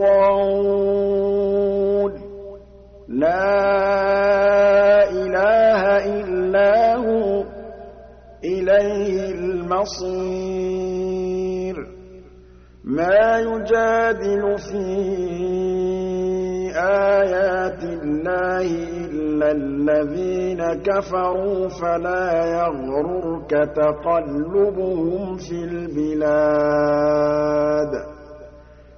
الطول لا إله إلا هو. إليه المصير. ما يجادل في آيات الله إلا الذين كفروا فلا يغررك تقلبهم في البلاد.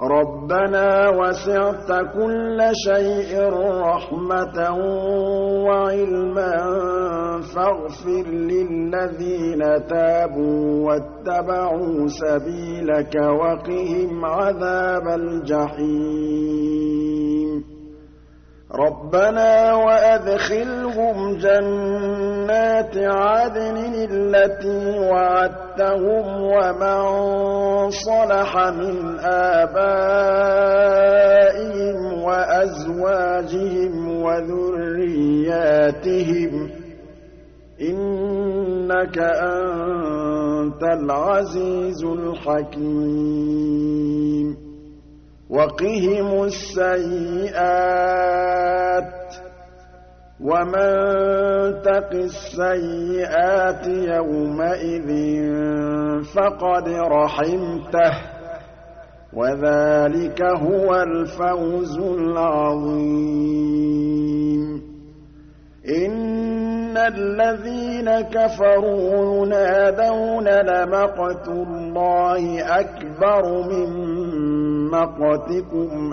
ربنا وسعت كل شيء رحمة وعلما فاغفر للذين تابوا واتبعوا سبيلك وقهم عذاب الجحيم. ربنا وأدخلهم جنات عدن التي وعدتهم ومن صلح من آبائهم وأزواجهم وذرياتهم إنك أنت العزيز الحكيم وقهم السيئات ومن تق السيئات يومئذ فقد رحمته وذلك هو الفوز العظيم إن الذين كفروا ينادون لمقت الله أكبر من مقتكم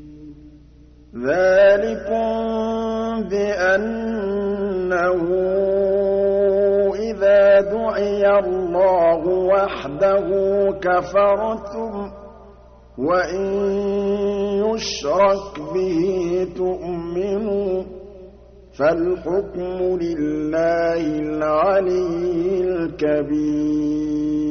ذلكم بأنه إذا دعي الله وحده كفرتم وإن يشرك به تؤمنوا فالحكم لله العلي الكبير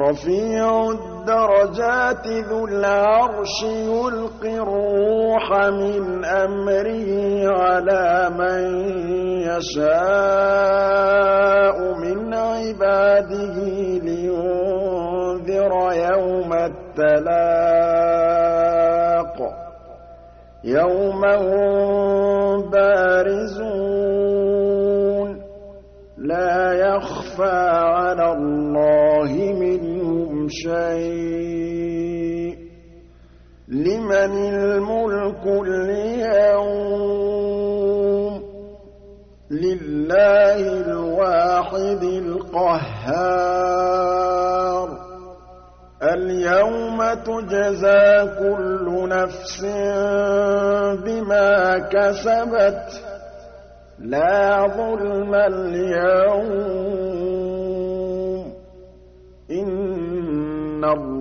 رفيع الدرجات ذو العرش يلقي الروح من أمره على من يشاء عباده لينذر يوم التلاق. يوم هم بارزون. لا يخفى على الله شيء لمن الملك اليوم لله الواحد القهار. اليوم تجزى كل نفس بما كسبت. لا ظلم اليوم. إن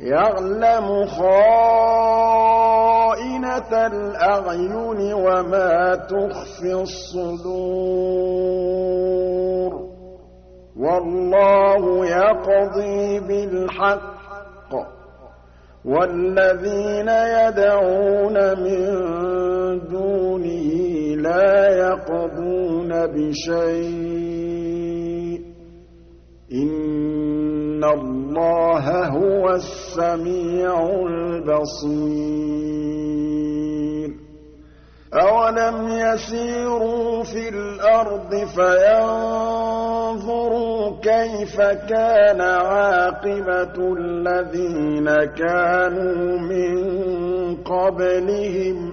يعلم خائنة الأعين وما تخفي الصدور والله يقضي بالحق والذين يدعون من دونه لا يقضون بشيء إن الله هو السميع البصير أولم يسيروا في الأرض فينظروا كيف كان عاقبة الذين كانوا من قبلهم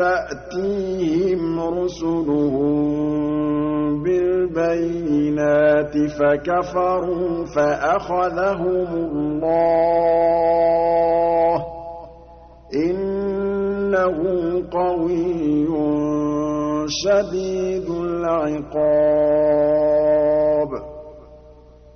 تأتيهم رسلهم بالبينات فكفروا فأخذهم الله. إنه قوي شديد العقاب.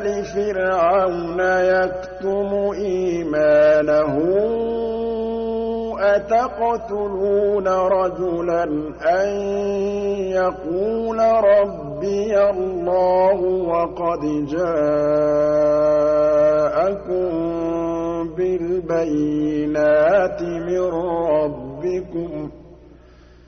آلِ فِرْعَوْنَ يَكْتُمُ إِيمَانَهُ أَتَقْتُلُونَ رَجُلًا أَن يَقُولَ رَبِّيَ اللَّهُ وَقَدْ جَاءَكُم بِالْبَيِّنَاتِ مِن رَّبِّكُمْ ۖ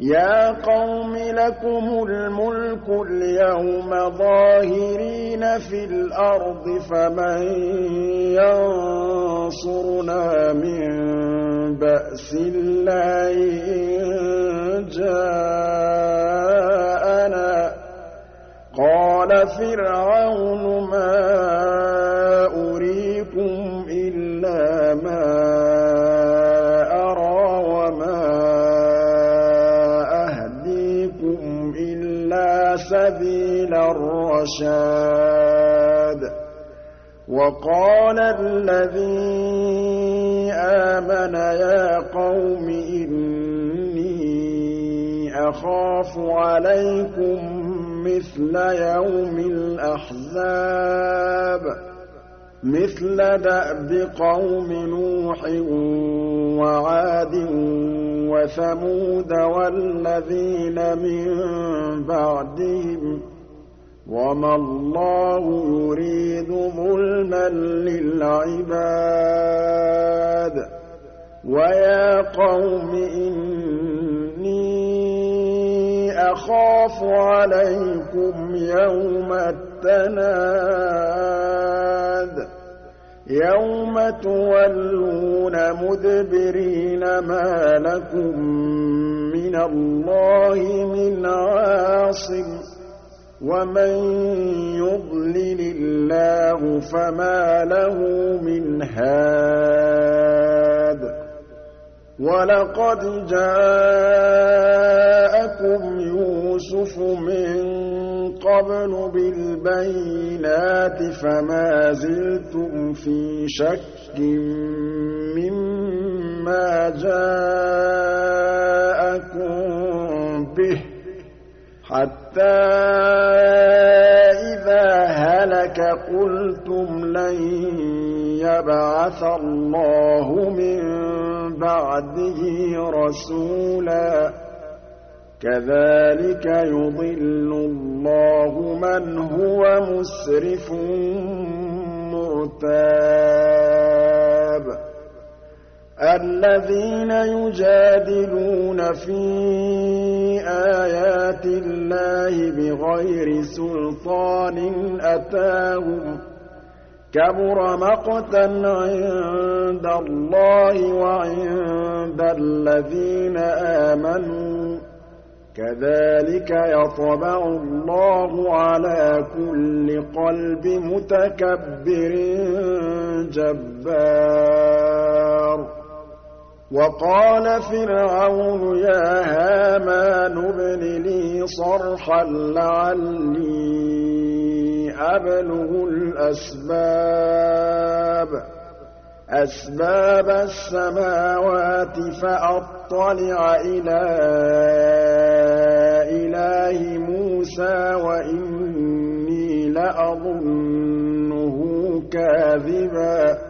يَا قَوْمِ لَكُمُ الْمُلْكُ الْيَوْمَ ظَاهِرِينَ فِي الْأَرْضِ فَمَن يَنصُرُنَا مِن بَأْسِ اللَّهِ إِن جَاءَنَا ۚ؟ قَالَ فِرْعَوْنُ سَبِيلَ الرَّشَادِ وَقَالَ الَّذِي آمَنَ يَا قَوْمِ إِنِّي أَخَافُ عَلَيْكُم مِّثْلَ يَوْمِ الْأَحْزَابِ مِثْلَ دَأْبِ قَوْمِ نُوحٍ وَعَادٍ وَثَمُودَ وَالَّذِينَ مِن بَعْدِهِمْ ۚ وَمَا اللَّهُ يُرِيدُ ظُلْمًا لِّلْعِبَادِ ۚ وَيَا قَوْمِ إِنِّي أَخَافُ عَلَيْكُمْ يَوْمَ التَّنَادِ يَوْمَ تُوَلُّونَ مُدْبِرِينَ مَا لَكُم مِّنَ اللَّهِ مِنْ عَاصِمٍ ۗ وَمَن يُضْلِلِ اللَّهُ فَمَا لَهُ مِنْ هَادٍ وَلَقَدْ جَاءَكُمْ يُوسُفُ مِن قَبْلُ بِالْبَيِّنَاتِ فَمَا زِلْتُمْ فِي شَكٍّ مِّمَّا جَاءَكُم بِهِ ۖ حَتَّىٰ إِذَا هَلَكَ قُلْتُمْ لَن يَبْعَثَ اللَّهُ مِن بَعْدِهِ رَسُولًا كَذَٰلِكَ يُضِلُّ اللَّهُ مَنْ هُوَ مُسْرِفٌ مُّرْتَابٌ الَّذِينَ يُجَادِلُونَ فِي آيَاتِ اللَّهِ بِغَيْرِ سُلْطَانٍ أَتَاهُمْ ۖ كَبُرَ مَقْتًا عِندَ اللَّهِ وَعِندَ الَّذِينَ آمَنُوا ۚ كَذَٰلِكَ يَطْبَعُ اللَّهُ عَلَىٰ كُلِّ قَلْبِ مُتَكَبِّرٍ جَبَّارٍ وَقَالَ فِرْعَوْنُ يَا هَامَانُ ابْنِ لِي صَرْحًا لَّعَلِّي أَبْلُغُ الْأَسْبَابَ. أَسْبَابَ السَّمَاوَاتِ فَأَطَّلِعَ إِلَىٰ إِلَٰهِ مُوسَىٰ وَإِنِّي لَأَظُنُّهُ كَاذِبًا.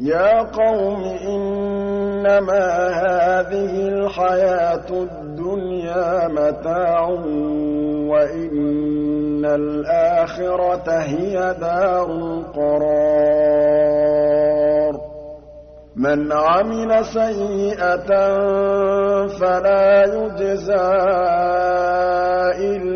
يَا قَوْمِ إِنَّمَا هَٰذِهِ الْحَيَاةُ الدُّنْيَا مَتَاعٌ وَإِنَّ الْآخِرَةَ هِيَ دَارُ الْقَرَارِ. مَنْ عَمِلَ سَيِّئَةً فَلَا يُجْزَىٰ إِلَّا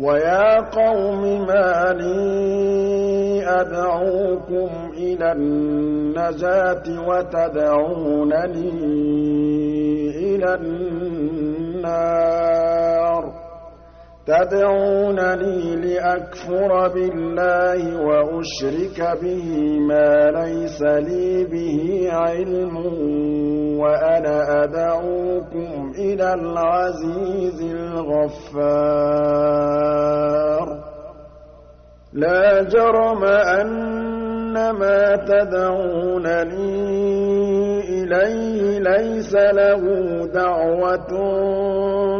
وَيَا قَوْمِ مَا لِي أَدْعُوكُمْ إِلَى النَّجَاةِ وَتَدْعُونَنِي إِلَى النَّارِ تَدْعُونَنِي لِأَكْفُرَ بِاللَّهِ وَأُشْرِكَ بِهِ مَا لَيْسَ لِي بِهِ عِلْمٌ وَأَنَا أَدْعُوكُمْ إِلَى الْعَزِيزِ الْغَفَّارِ. لَا جَرَمَ أَنَّ مَا تَدْعُونَنِي إِلَيْهِ لَيْسَ لَهُ دَعْوَةٌ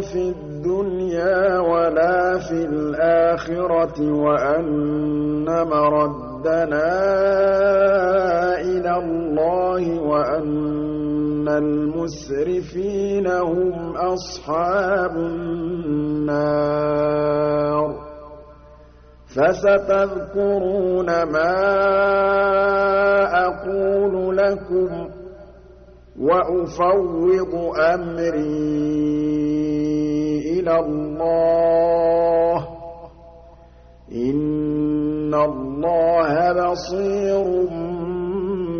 فِي الدُّنْيَا وَلَا فِي الْآخِرَةِ وَأَنَّ مَرَدَّنَا إِلَى اللَّهِ وَأَنَّ الْمُسْرِفِينَ هُمْ أَصْحَابُ النَّارِ. فَسَتَذْكُرُونَ مَا أَقُولُ لَكُمْ ۚ وَأُفَوِّضُ أَمْرِي إِلَى اللَّهِ ۚ. إِنَّ اللَّهَ بَصِيرٌ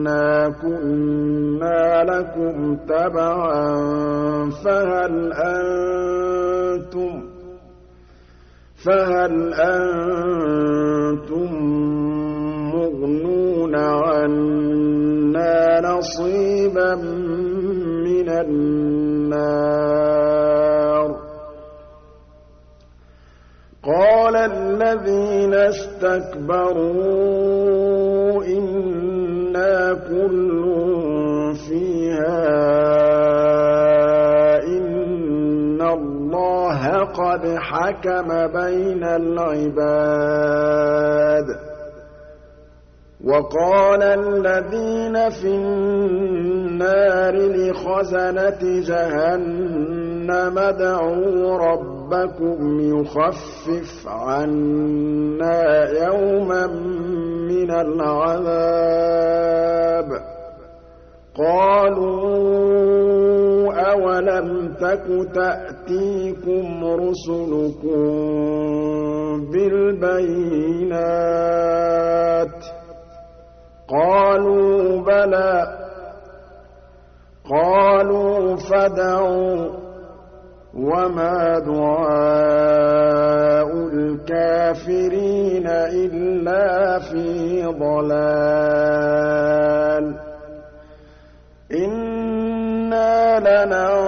إِنَّا كُنَّا لَكُمْ تَبَعًا فَهَلْ أَنتُم فَهَلْ أَنتُم مُّغْنُونَ عَنَّا نَصِيبًا مِّنَ النَّارِ قَالَ الَّذِينَ اسْتَكْبَرُوا إِنَّا كُلٌّ فِيهَا إِنَّ اللَّهَ قَدْ حَكَمَ بَيْنَ الْعِبَادِ وَقَالَ الَّذِينَ فِي النَّارِ لِخَزَنَةِ جَهَنَّمَ ادْعُوا رَبَّكُمْ يُخَفِّفْ عَنَّا يَوْمًا مِّنَ الْعَذَابِ. قَالُوا أَوَلَمْ تَكُ تَأْتِيكُمْ رُسُلُكُم بِالْبَيِّنَاتِ ۖ؟ قَالُوا بَلَىٰ ۚ. قَالُوا فَادْعُوا ۗ. وَمَا دُعَاءُ الْكَافِرِينَ إِلَّا فِي ضَلَالٍ. إِنَّا لَنَنصُرُ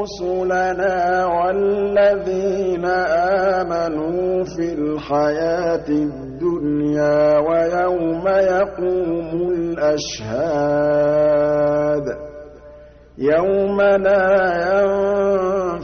رُسُلَنَا وَالَّذِينَ آمَنُوا فِي الْحَيَاةِ الدُّنْيَا وَيَوْمَ يَقُومُ الْأَشْهَادُ. يَوْمَ لَا يَنفَعُ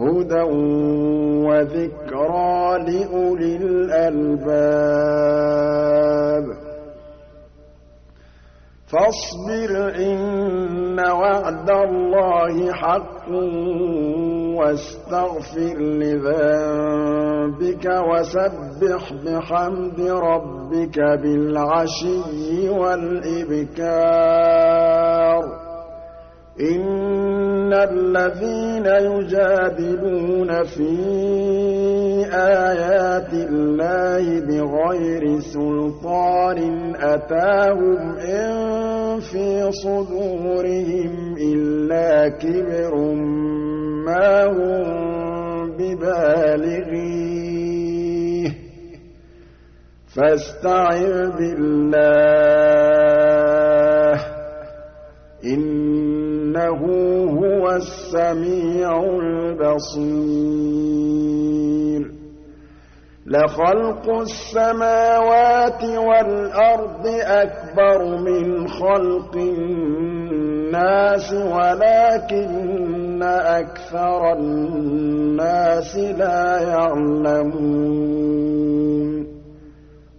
هُدًى وَذِكْرَىٰ لِأُولِي الْأَلْبَابِ. فَاصْبِرْ إِنَّ وَعْدَ اللَّهِ حَقٌّ وَاسْتَغْفِرْ لِذَنبِكَ وَسَبِّحْ بِحَمْدِ رَبِّكَ بِالْعَشِيِّ وَالْإِبْكَارِ. إِنَّ الَّذِينَ يُجَادِلُونَ فِي آيَاتِ اللَّهِ بِغَيْرِ سُلْطَانٍ أَتَاهُمْ إِن فِي صُدُورِهِمْ إِلَّا كِبْرٌ مَّا هُم بِبَالِغِيهِ. فَاسْتَعِذْ بِاللَّهِ إِنَّهُ هُوَ السَّمِيعُ الْبَصِيرُ. لَخَلْقُ السَّمَاوَاتِ وَالْأَرْضِ أَكْبَرُ مِنْ خَلْقِ النَّاسِ وَلَٰكِنَّ أَكْثَرَ النَّاسِ لَا يَعْلَمُونَ.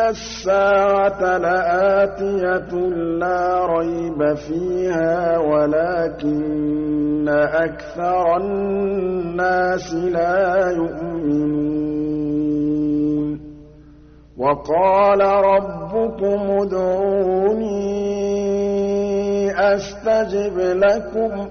السَّاعَةَ لَآتِيَةٌ لَّا رَيْبَ فِيهَا وَلَٰكِنَّ أَكْثَرَ النَّاسِ لَا يُؤْمِنُونَ وَقَالَ رَبُّكُمُ ادْعُونِي أَسْتَجِبْ لَكُمْ ۚ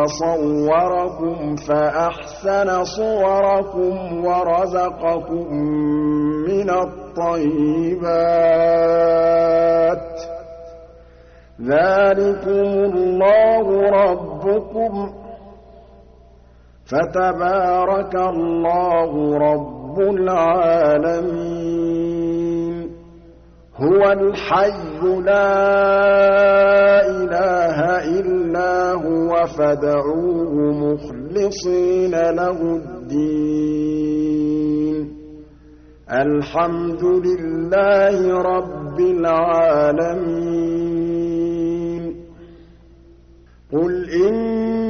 وَصَوَّرَكُمْ فَأَحْسَنَ صُوَرَكُمْ وَرَزَقَكُم مِّنَ الطَّيِّبَاتِ ۚ. ذَٰلِكُمُ اللَّهُ رَبُّكُمْ ۖ. فَتَبَارَكَ اللَّهُ رَبُّ الْعَالَمِينَ. هُوَ الْحَيُّ لَا إِلَٰهَ إِلَّا هُوَ فَادْعُوهُ مُخْلِصِينَ لَهُ الدِّينَ. الْحَمْدُ لِلَّهِ رَبِّ الْعَالَمِينَ. قُلْ إِنِّي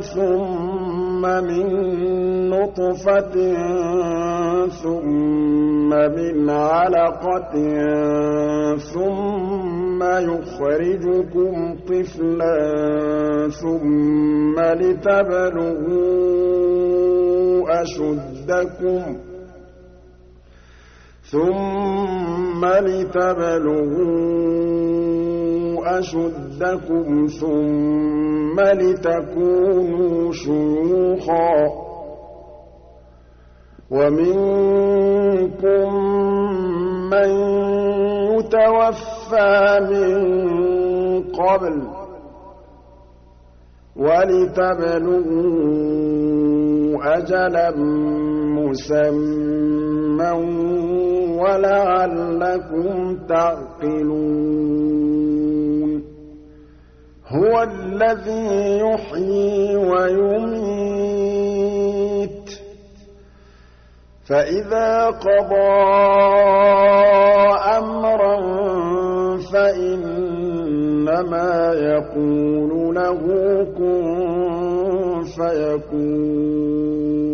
ثُمَّ مِن نُّطْفَةٍ ثُمَّ مِنْ عَلَقَةٍ ثُمَّ يُخْرِجُكُمْ طِفْلًا ثُمَّ لِتَبْلُغُوا أَشُدَّكُمْ ثُمَّ لِتَبْلُغُوا أَشُدَّكُمْ ثُمَّ لِتَكُونُوا شُيُوخًا وَمِنكُم مَّن يُتَوَفَّىٰ مِن قَبْلُ ۖ وَلِتَبْلُغُوا أَجَلًا مُّسَمًّى وَلَعَلَّكُمْ تَعْقِلُونَ هُوَ الَّذِي يُحْيِي وَيُمِيتُ ۖ. فَإِذَا قَضَىٰ أَمْرًا فَإِنَّمَا يَقُولُ لَهُ كُن فَيَكُونُ.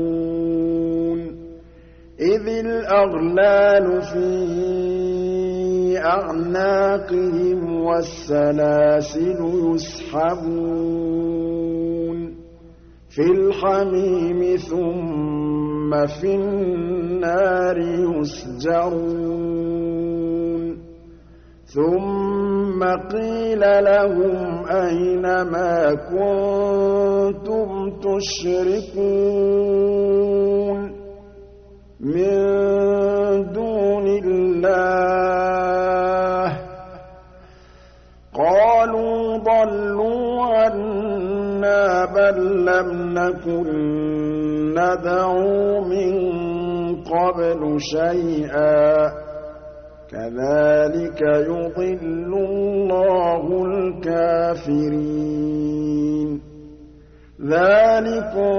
إِذِ الْأَغْلَالُ فِي أَعْنَاقِهِمْ وَالسَّلَاسِلُ يُسْحَبُونَ فِي الْحَمِيمِ ثُمَّ فِي النَّارِ يُسْجَرُونَ ثُمَّ قِيلَ لَهُمْ أَيْنَ مَا كُنتُمْ تُشْرِكُونَ مِن دُونِ اللَّهِ ۖ. قَالُوا ضَلُّوا عَنَّا بَل لَّمْ نَكُن نَّدْعُو مِن قَبْلُ شَيْئًا ۚ. كَذَٰلِكَ يُضِلُّ اللَّهُ الْكَافِرِينَ. ذَٰلِكُم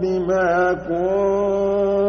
بِمَا كُنتُمْ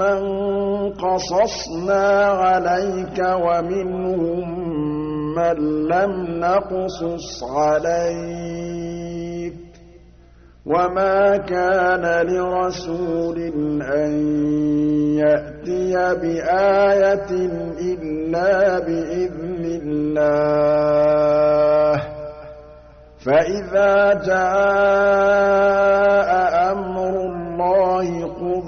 مَّن قَصَصْنَا عَلَيْكَ وَمِنْهُم مَّن لَّمْ نَقْصُصْ عَلَيْكَ ۗ وَمَا كَانَ لِرَسُولٍ أَن يَأْتِيَ بِآيَةٍ إِلَّا بِإِذْنِ اللَّهِ ۚ فَإِذَا جَاءَ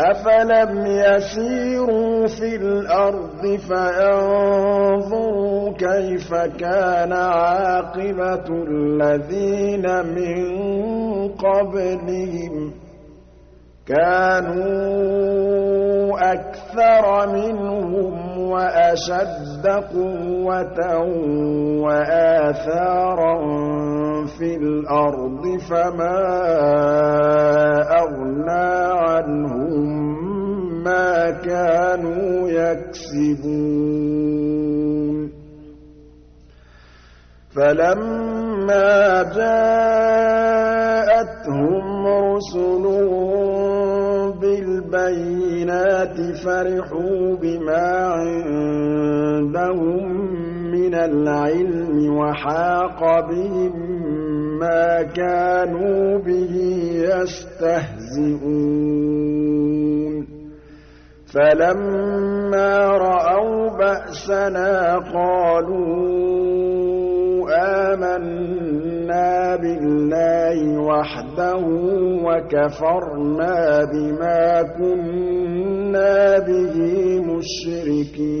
أَفَلَمْ يَسِيرُوا فِي الْأَرْضِ فَيَنظُرُوا كَيْفَ كَانَ عَاقِبَةُ الَّذِينَ مِن قَبْلِهِمْ ۚ كَانُوا أَكْثَرَ مِنْهُمْ وَأَشَدَّ قُوَّةً وَآثَارًا فِي الْأَرْضِ فَمَا أَغْنَىٰ عَنْهُم مَّا كَانُوا يَكْسِبُونَ. فَلَمَّا جَاءَتْهُمْ رُسُلُهُم بِالْبَيِّنَاتِ فَرِحُوا بِمَا عِندَهُم الْعِلْمِ وَحَاقَ بِهِم مَّا كَانُوا بِهِ يَسْتَهْزِئُونَ. فَلَمَّا رَأَوْا بَأْسَنَا قَالُوا آمَنَّا بِاللَّهِ وَحْدَهُ وَكَفَرْنَا بِمَا كُنَّا بِهِ مُشْرِكِينَ.